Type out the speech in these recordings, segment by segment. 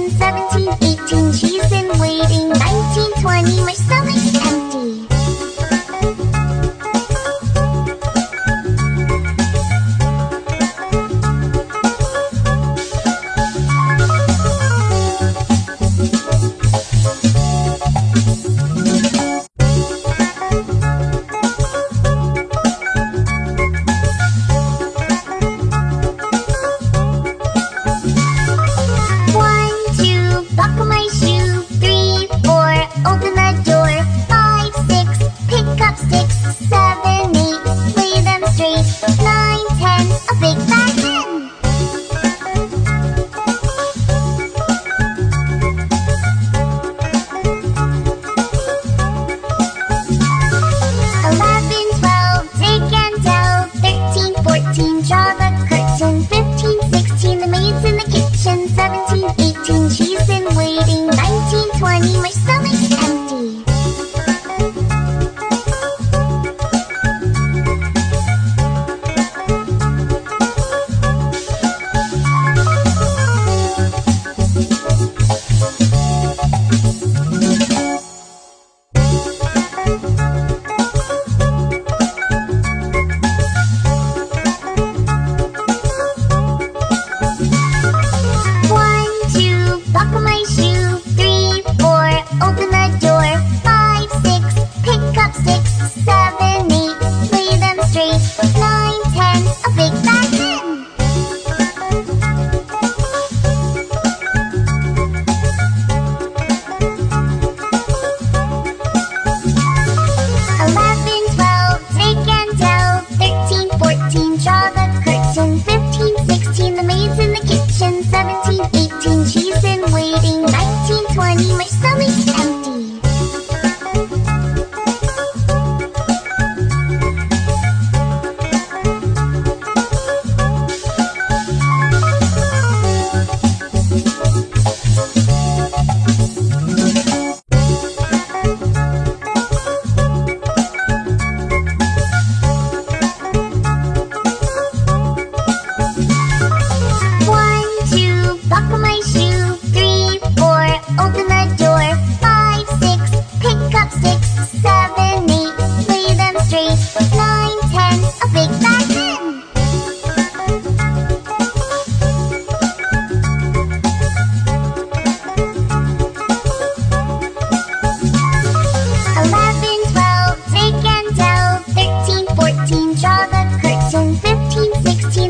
17, 18, she's been waiting. 19, 20, my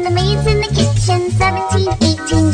the maids in the kitchen, 17, 18,